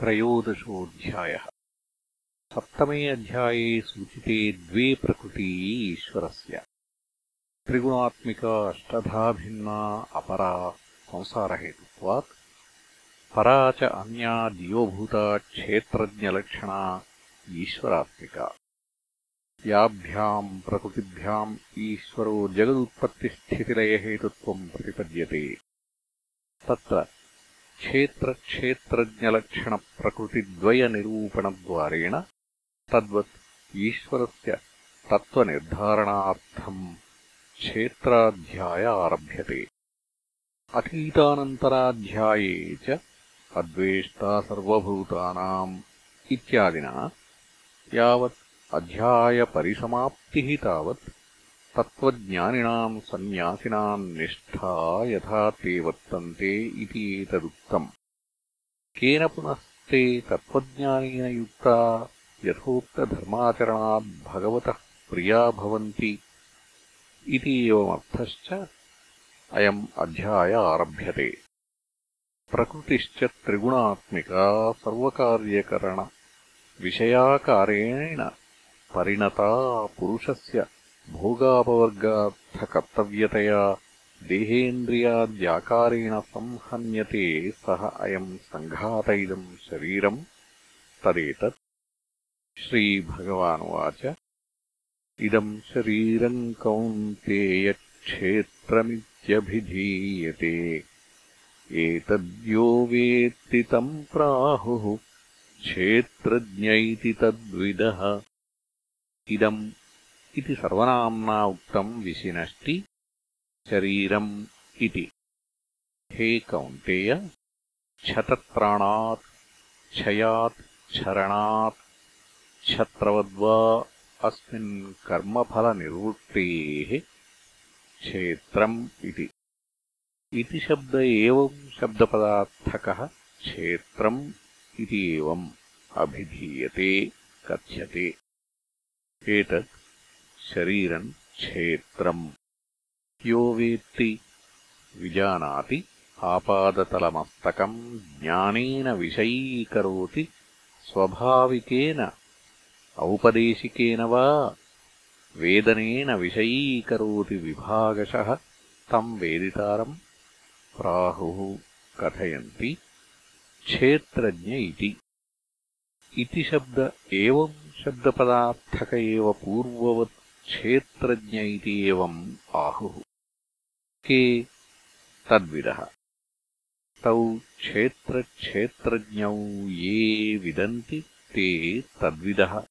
त्रयोदशोऽध्यायः। सप्तमे अध्याये सूचिते द्वे प्रकृती ईश्वरस्य। त्रिगुणात्मिका अष्टधा भिन्ना अपरा संसारहेतुत्वात्। परा च अन्या दियोभूता क्षेत्रज्ञलक्षणा ईश्वरात्मिका। याभ्याम् प्रकृतिभ्याम् ईश्वरो जगदुत्पत्तिस्थितिलयहेतुत्वम् प्रतिपद्यते। तत्र क्षेत्रक्षेत्रज्ञलक्षणप्रकृतिद्वयनिरूपणद्वारेण तद्वत् ईश्वरस्य तत्त्वनिर्धारणार्थम् क्षेत्राध्याय आरभ्यते। अतीतानन्तराध्याये च अद्वेष्टा सर्वभूतानाम् इत्यादिना यावत् अध्यायपरिसमाप्तिः तावत् तत्त्वज्ञानिनाम् सन्न्यासिनाम् निष्ठा यथा ते वर्तन्ते इति एतदुक्तम्। केन पुनस्ते तत्त्वज्ञानेन युक्ता यथोक्तधर्माचरणाद्भगवतः प्रिया भवन्ति इति एवमर्थश्च अयम् अध्याय आरभ्यते। प्रकृतिश्च त्रिगुणात्मिका सर्वकार्यकरणविषयाकारेण परिणता पुरुषस्य भोगापवर्गार्थकर्तव्यतया देहेन्द्रियाद्याकारेण संहन्यते सः अयम् सङ्घात इदम् शरीरम्। तदेतत् श्रीभगवानुवाच। इदम् शरीरम् कौन्तेयक्षेत्रमित्यभिधीयते। एतद्यो वेत्ति तम् प्राहुः। क्षेत्रज्ञ इति तद्विदः। इदम् इति सर्वनाम्ना उक्तम् विशिनष्टि शरीरम् इति। हे कौन्तेय क्षतत्राणात् क्षयात् क्षरणात् क्षत्रवद्वा अस्मिन् कर्मफलनिर्वृत्तेः क्षेत्रम् इति। इति शब्द एवम् शब्दपदार्थकः क्षेत्रम् इति एवम् अभिधीयते कथ्यते। एतत् शरीरम् क्षेत्रम्। यो वेत्ति विजानाति आपादतलमस्तकम् ज्ञानेन विषयीकरोति स्वभाविकेन औपदेशिकेन वा वेदनेन विषयीकरोति विभागशः तम् वेदितारम् प्राहुः कथयन्ति क्षेत्रज्ञ इति। शब्द एवम् शब्दपदार्थक एव पूर्ववत् क्षेत्रज्ञ इति एवम् आहुः। के? तद्विदः। तौ क्षेत्रक्षेत्रज्ञौ ये विदन्ति ते तद्विदः